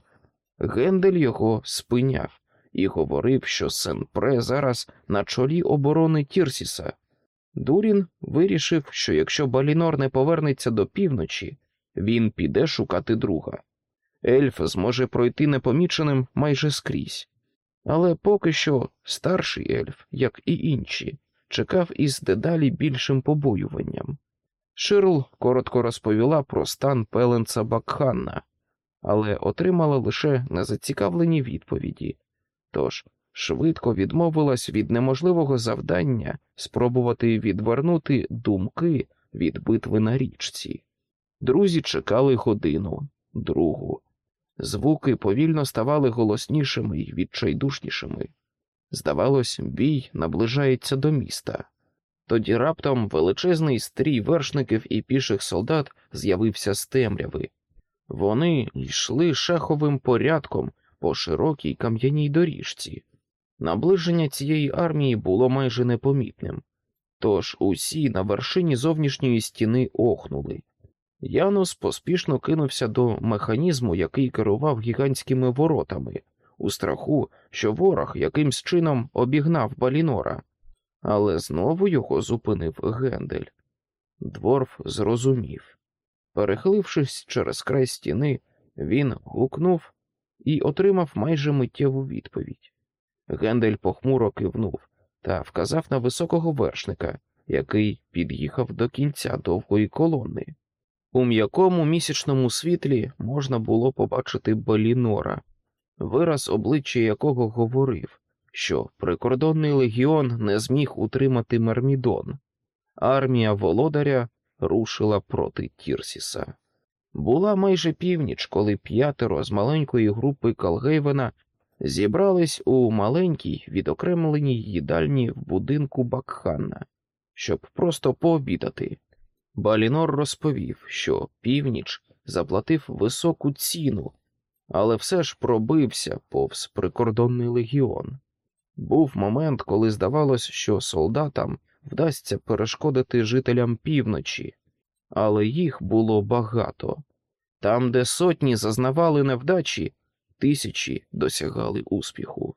Гендель його спиняв і говорив, що Сен-Пре зараз на чолі оборони Тірсіса. Дурін вирішив, що якщо Балінор не повернеться до півночі, він піде шукати друга. Ельф зможе пройти непоміченим майже скрізь. Але поки що старший ельф, як і інші, чекав із дедалі більшим побоюванням. Ширл коротко розповіла про стан пеленца Бакханна, але отримала лише незацікавлені відповіді, тож швидко відмовилась від неможливого завдання спробувати відвернути думки від битви на річці. Друзі чекали годину, другу. Звуки повільно ставали голоснішими й відчайдушнішими. Здавалось, бій наближається до міста. Тоді раптом величезний стрій вершників і піших солдат з'явився з темряви. Вони йшли шаховим порядком по широкій кам'яній доріжці. Наближення цієї армії було майже непомітним, тож усі на вершині зовнішньої стіни охнули. Янус поспішно кинувся до механізму, який керував гігантськими воротами, у страху, що ворог якимсь чином обігнав Балінора, але знову його зупинив Гендель. Дворф зрозумів. Перехилившись через край стіни, він гукнув і отримав майже миттєву відповідь. Гендель похмуро кивнув та вказав на високого вершника, який під'їхав до кінця довгої колони. У м'якому місячному світлі можна було побачити Балінора, вираз обличчя якого говорив, що прикордонний легіон не зміг утримати Мермідон. Армія володаря рушила проти Тірсіса. Була майже північ, коли п'ятеро з маленької групи Калгейвена зібрались у маленькій відокремленій їдальні в будинку Бакханна, щоб просто пообідати. Балінор розповів, що північ заплатив високу ціну, але все ж пробився повз прикордонний легіон. Був момент, коли здавалось, що солдатам вдасться перешкодити жителям півночі, але їх було багато. Там, де сотні зазнавали невдачі, тисячі досягали успіху.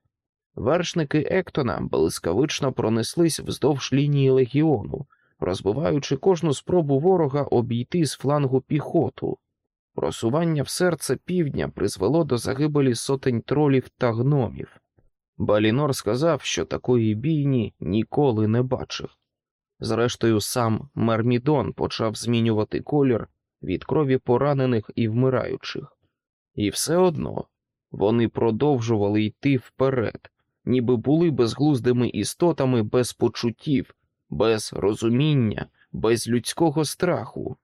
Вершники Ектона блискавично пронеслись вздовж лінії легіону, розбиваючи кожну спробу ворога обійти з флангу піхоту. Просування в серце півдня призвело до загибелі сотень тролів та гномів. Балінор сказав, що такої бійні ніколи не бачив. Зрештою, сам Мермідон почав змінювати колір від крові поранених і вмираючих, і все одно вони продовжували йти вперед, ніби були безглуздими істотами без почуттів, без розуміння, без людського страху.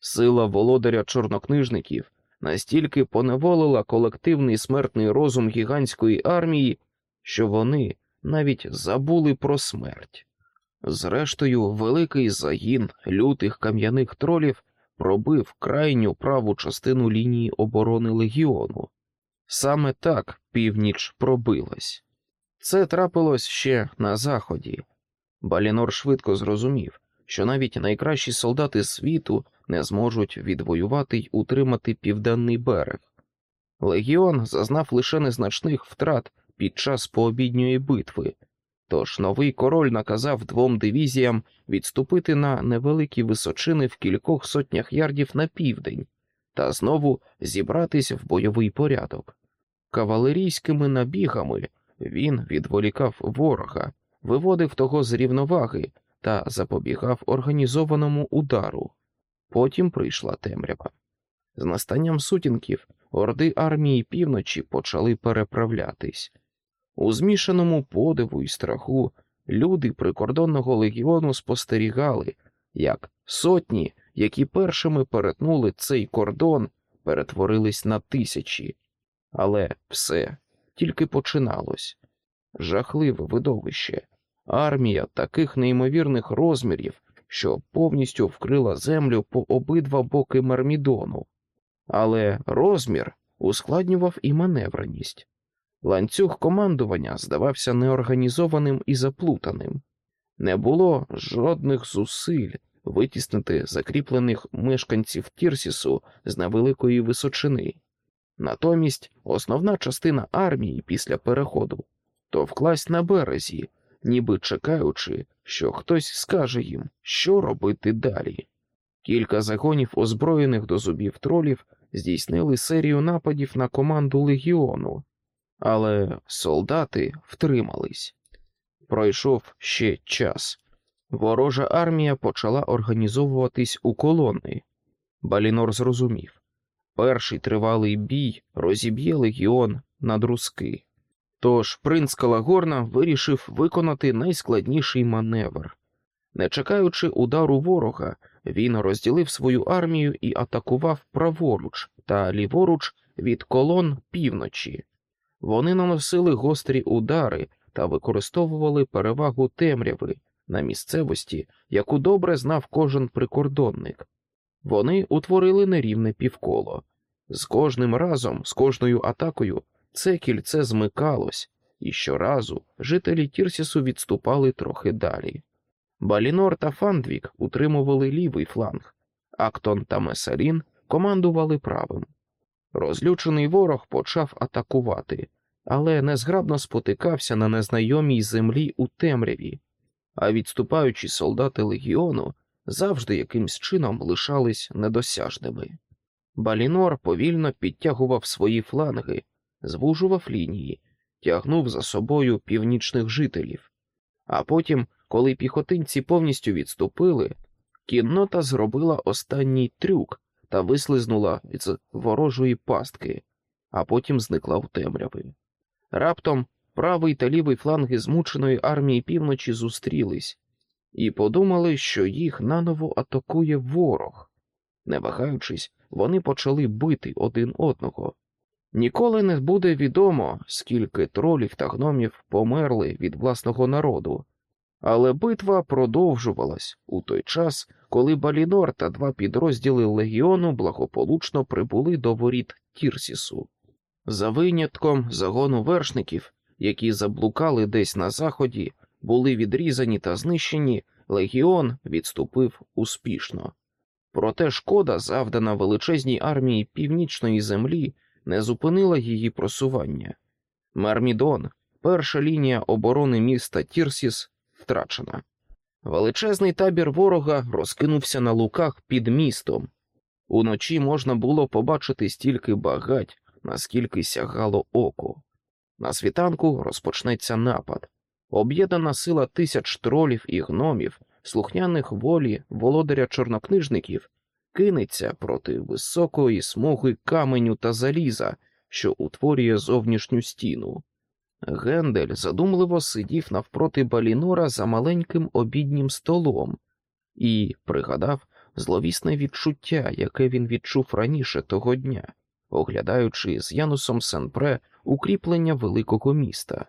Сила володаря чорнокнижників настільки поневолила колективний смертний розум гігантської армії, що вони навіть забули про смерть. Зрештою, великий загін лютих кам'яних тролів пробив крайню праву частину лінії оборони легіону. Саме так північ пробилась. Це трапилось ще на заході. Балінор швидко зрозумів, що навіть найкращі солдати світу не зможуть відвоювати й утримати південний берег. Легіон зазнав лише незначних втрат під час пообідньої битви, тож новий король наказав двом дивізіям відступити на невеликі височини в кількох сотнях ярдів на південь та знову зібратись в бойовий порядок. Кавалерійськими набігами він відволікав ворога, виводив того з рівноваги та запобігав організованому удару. Потім прийшла темрява. З настанням сутінків орди армії півночі почали переправлятись. У змішаному подиву і страху люди прикордонного легіону спостерігали, як сотні, які першими перетнули цей кордон, перетворились на тисячі. Але все тільки починалось. жахливе видовище, армія таких неймовірних розмірів, що повністю вкрила землю по обидва боки Мармідону. Але розмір ускладнював і маневреність. Ланцюг командування здавався неорганізованим і заплутаним. Не було жодних зусиль витіснити закріплених мешканців Тірсісу з невеликої височини. Натомість основна частина армії після переходу товклась на березі, ніби чекаючи, що хтось скаже їм, що робити далі. Кілька загонів озброєних до зубів тролів здійснили серію нападів на команду легіону, але солдати втримались. Пройшов ще час. Ворожа армія почала організовуватись у колони. Балінор зрозумів перший тривалий бій розіб'є легіон на друзки. Тож принц Калагорна вирішив виконати найскладніший маневр. Не чекаючи удару ворога, він розділив свою армію і атакував праворуч та ліворуч від колон півночі. Вони наносили гострі удари та використовували перевагу темряви на місцевості, яку добре знав кожен прикордонник. Вони утворили нерівне півколо. З кожним разом, з кожною атакою, це кільце змикалось, і щоразу жителі Тірсісу відступали трохи далі. Балінор та Фандвік утримували лівий фланг, Актон та Месарін командували правим. Розлючений ворог почав атакувати, але незграбно спотикався на незнайомій землі у темряві, а відступаючі солдати легіону завжди якимсь чином лишались недосяжними. Балінор повільно підтягував свої фланги, звужував лінії, тягнув за собою північних жителів, а потім, коли піхотинці повністю відступили, кіннота зробила останній трюк та вислизнула з ворожої пастки, а потім зникла в темряви. Раптом правий та лівий фланги змученої армії півночі зустрілись і подумали, що їх наново атакує ворог. Не вагаючись, вони почали бити один одного. Ніколи не буде відомо, скільки тролів та гномів померли від власного народу, але битва продовжувалась у той час, коли Балінор та два підрозділи легіону благополучно прибули до воріт Тірсісу. За винятком загону вершників, які заблукали десь на заході, були відрізані та знищені, легіон відступив успішно. Проте шкода, завдана величезній армії північної землі, не зупинила її просування. Мармідон, перша лінія оборони міста Тірсіс, втрачена. Величезний табір ворога розкинувся на луках під містом. Уночі можна було побачити стільки багать, наскільки сягало око. На світанку розпочнеться напад. Об'єднана сила тисяч тролів і гномів, слухняних волі володаря чорнокнижників, кинеться проти високої смуги каменю та заліза, що утворює зовнішню стіну. Гендель задумливо сидів навпроти Балінора за маленьким обіднім столом і пригадав зловісне відчуття, яке він відчув раніше того дня, оглядаючи з Янусом Сенпре укріплення великого міста.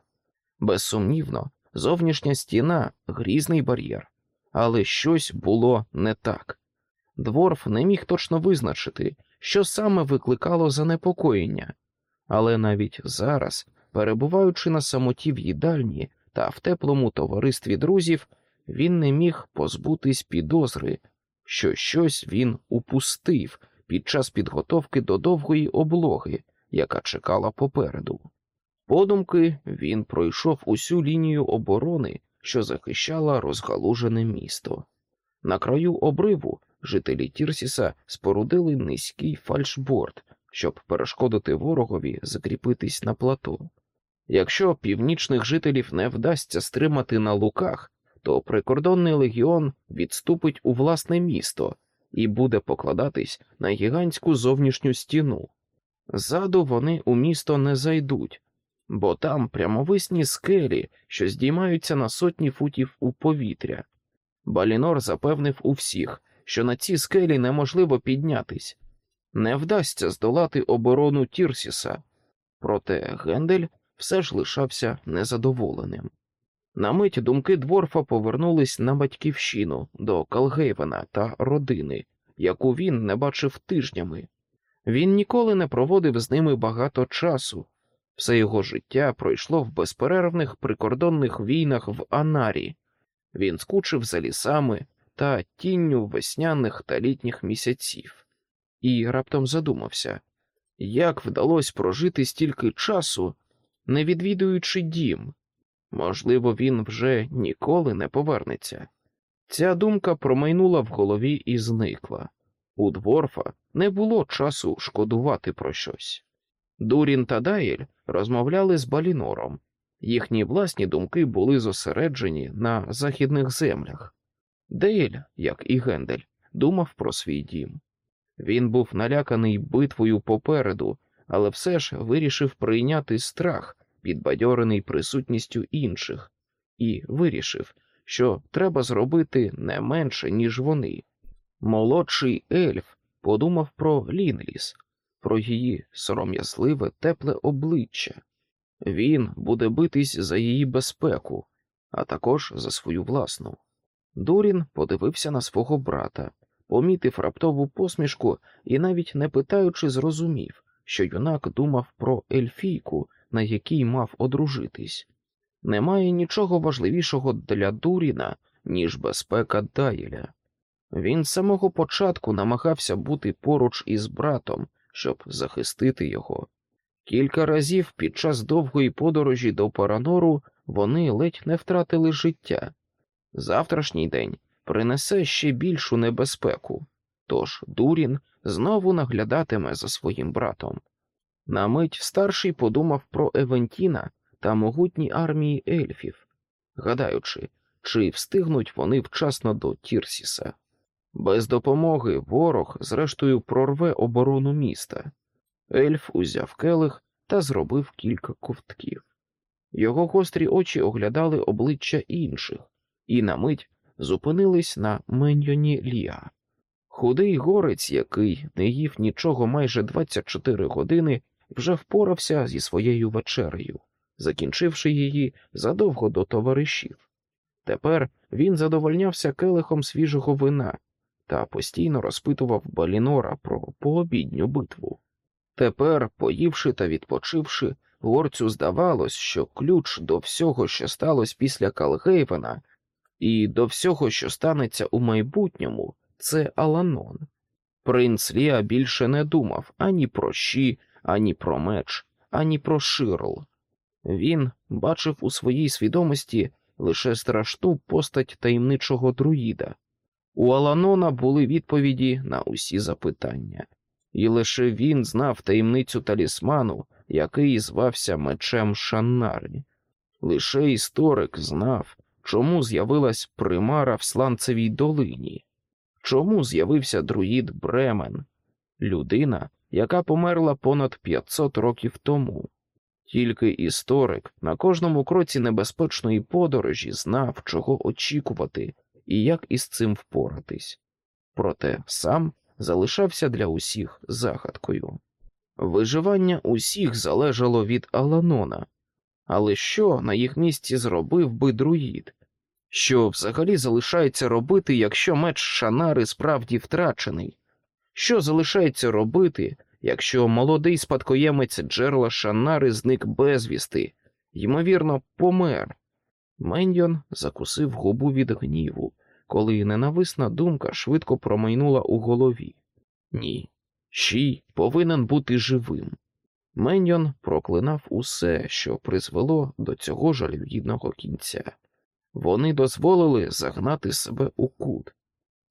Безсумнівно, зовнішня стіна грізний бар'єр, але щось було не так. Дворф не міг точно визначити, що саме викликало занепокоєння, але навіть зараз, перебуваючи на самоті в їдальні та в теплому товаристві друзів, він не міг позбутись підозри, що щось він упустив під час підготовки до довгої облоги, яка чекала попереду. Подумки він пройшов усю лінію оборони, що захищала розгалужене місто. На краю обриву жителі Тірсіса спорудили низький фальшборд, щоб перешкодити ворогові закріпитись на плато. Якщо північних жителів не вдасться стримати на луках, то прикордонний легіон відступить у власне місто і буде покладатись на гігантську зовнішню стіну. Ззаду вони у місто не зайдуть, бо там прямовисні скелі, що здіймаються на сотні футів у повітря. Балінор запевнив у всіх, що на ці скелі неможливо піднятись, не вдасться здолати оборону Тірсіса, проте Гендель все ж лишався незадоволеним. На мить думки дворфа повернулись на батьківщину до Калгейвена та родини, яку він не бачив тижнями. Він ніколи не проводив з ними багато часу. Все його життя пройшло в безперервних прикордонних війнах в Анарі. Він скучив за лісами та тінню весняних та літніх місяців, і раптом задумався, як вдалося прожити стільки часу, не відвідуючи дім. Можливо, він вже ніколи не повернеться. Ця думка промайнула в голові і зникла. У дворфа не було часу шкодувати про щось. Дурін та Дайль розмовляли з Балінором. Їхні власні думки були зосереджені на західних землях. Дейль, як і Гендель, думав про свій дім. Він був наляканий битвою попереду, але все ж вирішив прийняти страх, підбадьорений присутністю інших, і вирішив, що треба зробити не менше, ніж вони. Молодший ельф подумав про Лінліс, про її сором'язливе тепле обличчя. Він буде битись за її безпеку, а також за свою власну. Дурін подивився на свого брата, помітив раптову посмішку і, навіть не питаючи, зрозумів, що юнак думав про ельфійку, на якій мав одружитись. Немає нічого важливішого для Дуріна, ніж безпека Дайеля. Він з самого початку намагався бути поруч із братом, щоб захистити його. Кілька разів під час довгої подорожі до Паранору вони ледь не втратили життя. Завтрашній день принесе ще більшу небезпеку, тож Дурін знову наглядатиме за своїм братом. На мить старший подумав про Евентіна та могутні армії ельфів, гадаючи, чи встигнуть вони вчасно до Тірсіса. Без допомоги ворог, зрештою, прорве оборону міста. Ельф узяв келих та зробив кілька ковтків. Його гострі очі оглядали обличчя інших, і на мить зупинились на Меньйоні Ліа. Худий горець, який не їв нічого майже 24 години, вже впорався зі своєю вечерею, закінчивши її задовго до товаришів. Тепер він задовольнявся келихом свіжого вина та постійно розпитував Балінора про пообідню битву. Тепер, поївши та відпочивши, горцю здавалось, що ключ до всього, що сталося після Калгейвена, і до всього, що станеться у майбутньому, це Аланон. Принц Ліа більше не думав ані про щі, ані про меч, ані про ширл. Він бачив у своїй свідомості лише страшну постать таємничого друїда. У Аланона були відповіді на усі запитання, і лише він знав таємницю талісману, який звався мечем Шаннари. Лише історик знав, чому з'явилась примара в Сланцевій долині, чому з'явився друїд Бремен, людина, яка померла понад 500 років тому. Тільки історик на кожному кроці небезпечної подорожі знав, чого очікувати і як із цим впоратись, проте сам залишався для усіх загадкою. Виживання усіх залежало від Аланона, але що на їх місці зробив би друїд? Що взагалі залишається робити, якщо меч Шанари справді втрачений? Що залишається робити, якщо молодий спадкоємець джерела Шанари зник безвісти, ймовірно, помер? Меньйон закусив губу від гніву, коли ненависна думка швидко промайнула у голові. Ні, Щій повинен бути живим. Меньйон проклинав усе, що призвело до цього жалюгідного кінця. Вони дозволили загнати себе у кут.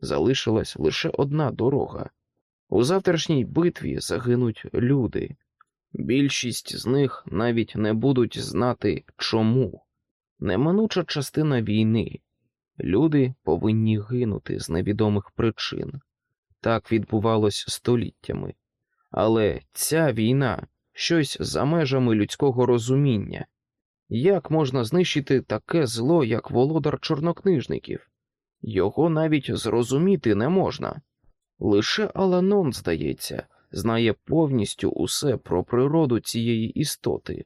Залишилась лише одна дорога. У завтрашній битві загинуть люди. Більшість з них навіть не будуть знати чому. Неминуча частина війни. Люди повинні гинути з невідомих причин. Так відбувалось століттями. Але ця війна щось за межами людського розуміння. Як можна знищити таке зло, як володар чорнокнижників? Його навіть зрозуміти не можна. Лише Аланон, здається, знає повністю усе про природу цієї істоти,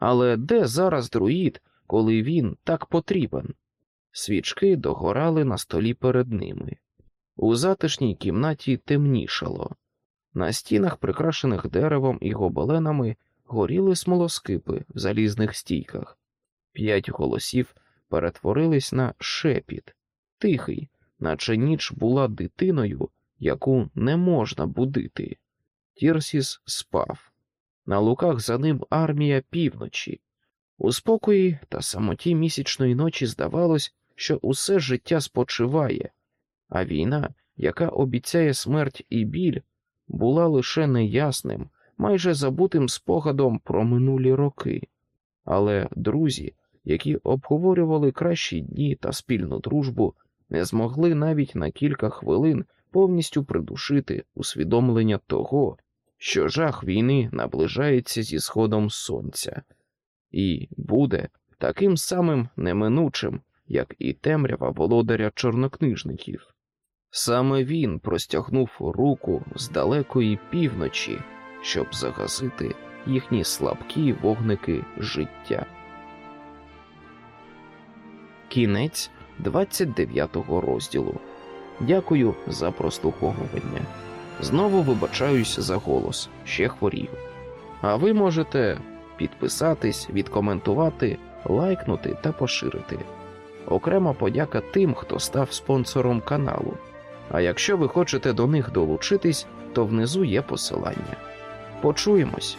Але де зараз друїд, коли він так потрібен? Свічки догорали на столі перед ними. У затишній кімнаті темнішало. На стінах, прикрашених деревом і гобеленами, горіли смолоскипи в залізних стійках. П'ять голосів перетворились на шепіт, тихий, наче ніч була дитиною, яку не можна будити. Тірсіс спав. На луках за ним армія півночі. У спокої та самоті місячної ночі здавалось, що усе життя спочиває, а війна, яка обіцяє смерть і біль, була лише неясним, майже забутим спогадом про минулі роки. Але друзі, які обговорювали кращі дні та спільну дружбу, не змогли навіть на кілька хвилин повністю придушити усвідомлення того, що жах війни наближається зі сходом сонця, і буде таким самим неминучим, як і темрява володаря чорнокнижників. Саме він простягнув руку з далекої півночі, щоб загасити їхні слабкі вогники життя. Кінець 29 розділу. Дякую за прослуховування. Знову вибачаюсь за голос, ще хворію. А ви можете підписатись, відкоментувати, лайкнути та поширити. Окрема подяка тим, хто став спонсором каналу. А якщо ви хочете до них долучитись, то внизу є посилання. Почуємось!